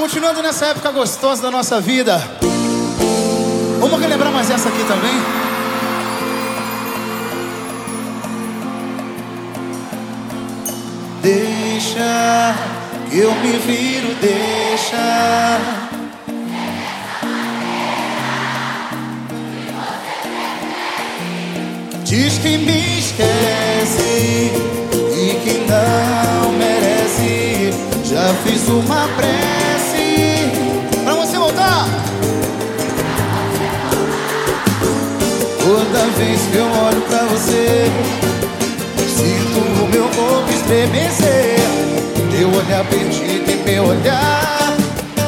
Continuando nessa época gostosa da nossa vida. Vamos relembrar mais essa aqui também? Deixa que eu me viro, deixa. Diz que me esquece e que não merece. Já fiz uma prece Toda vez que eu olho pra você, sinto o meu corpo estremecer. Teu olhar perdido em meu olhar,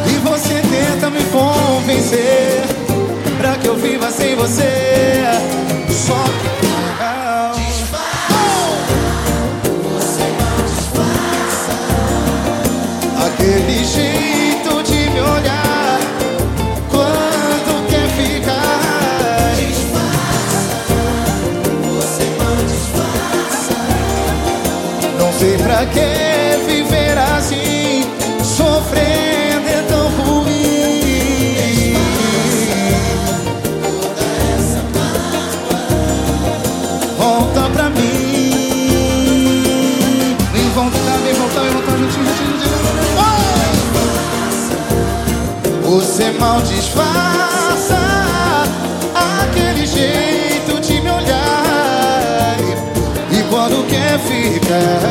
e você tenta me convencer pra que eu viva sem você. Você mal disfarça aquele jeito de me olhar. E quando quer ficar.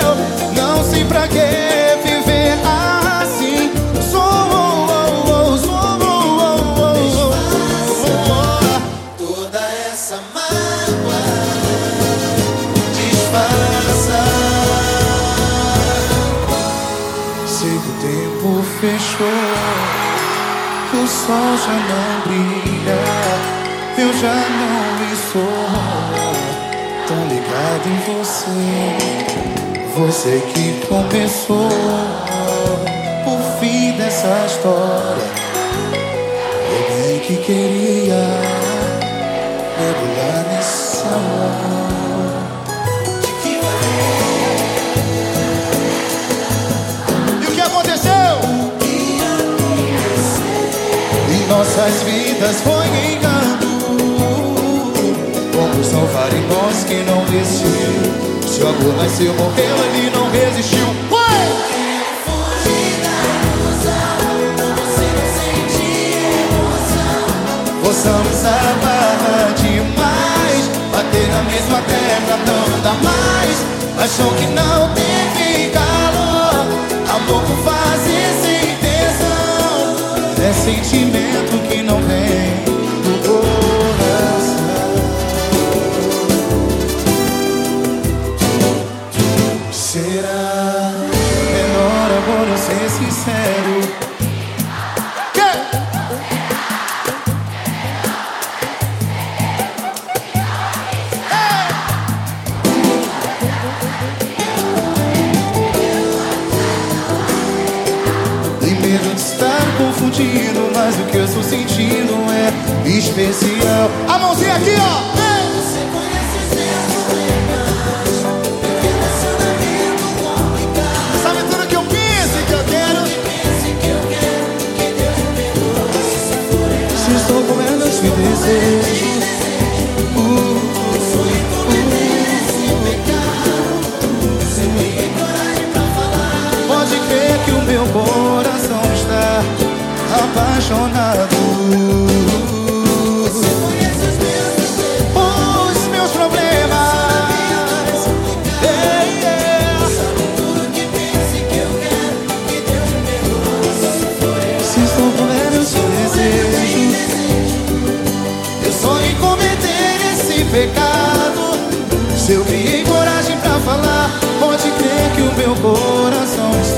Eu não sei pra que o sol já não brilha, eu já não estou tão ligado em você. Você que começou o fim dessa história. Eu bem que queria nossas vidas foi engano. Como salvar em nós que não resistiu? Se o amor nasceu, morreu, ele não resistiu. Ué! Possamos amar demais Bater na mesma tecla não dá mais Paixão que não teve sincero Que? Tem medo de estar confundido, mas o que eu estou sentindo é especial. A mãozinha aqui, ó. Desejo. Esse pecado tenho coragem pra falar Pode crer que o meu coração está apaixonado. Se eu criei coragem pra falar, pode crer que o meu coração está